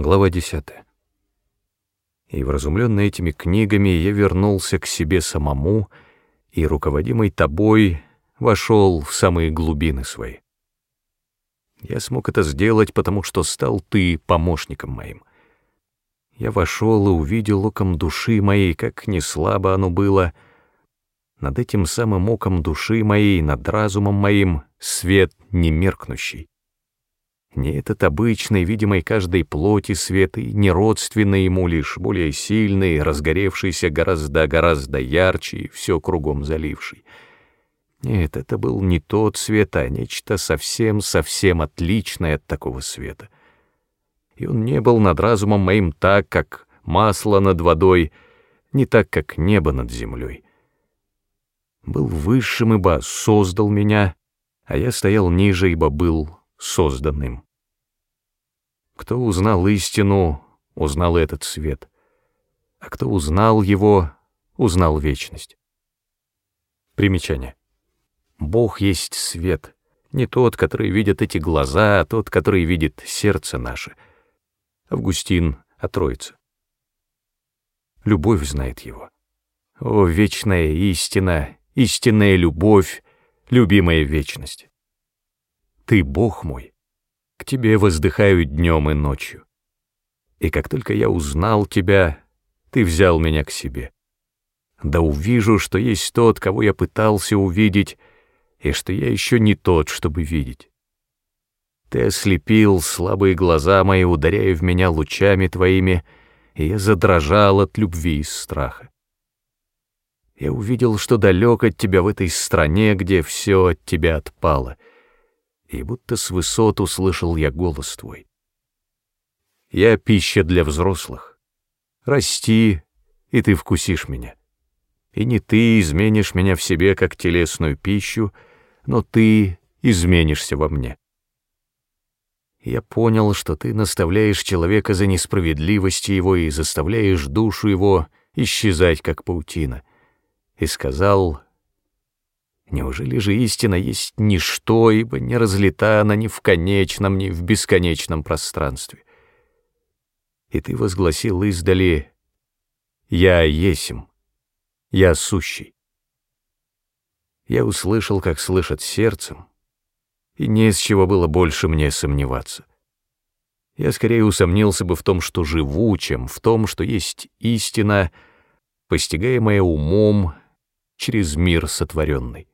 Глава 10. И вразумленный этими книгами я вернулся к себе самому и, руководимый тобой, вошел в самые глубины свои. Я смог это сделать, потому что стал ты помощником моим. Я вошел и увидел оком души моей, как не слабо оно было. Над этим самым оком души моей, над разумом моим, свет немеркнущий. Не этот обычный, видимый каждой плоти свет, и не родственный ему лишь, более сильный, разгоревшийся гораздо-гораздо ярче и все кругом заливший. Нет, это был не тот свет, а нечто совсем-совсем отличное от такого света. И он не был над разумом моим так, как масло над водой, не так, как небо над землей. Был высшим, ибо создал меня, а я стоял ниже, ибо был созданным. Кто узнал истину, узнал этот свет, а кто узнал его, узнал вечность. Примечание. Бог есть свет, не тот, который видят эти глаза, а тот, который видит сердце наше. Августин о Троице. Любовь знает его. О, вечная истина, истинная любовь, любимая вечность. Ты Бог мой, к тебе воздыхаю днем и ночью. И как только я узнал тебя, ты взял меня к себе. Да увижу, что есть тот, кого я пытался увидеть, и что я еще не тот, чтобы видеть. Ты ослепил слабые глаза мои, ударяя в меня лучами твоими, и я задрожал от любви и страха. Я увидел, что далек от тебя в этой стране, где все от тебя отпало — и будто с высот услышал я голос твой. Я пища для взрослых. Расти, и ты вкусишь меня. И не ты изменишь меня в себе, как телесную пищу, но ты изменишься во мне. Я понял, что ты наставляешь человека за несправедливости его и заставляешь душу его исчезать, как паутина, и сказал, Неужели же истина есть ничто, ибо не разлита она ни в конечном, ни в бесконечном пространстве? И ты возгласил издали «Я есим, я сущий». Я услышал, как слышат сердцем, и не с чего было больше мне сомневаться. Я скорее усомнился бы в том, что живу, чем в том, что есть истина, постигаемая умом через мир сотворенный.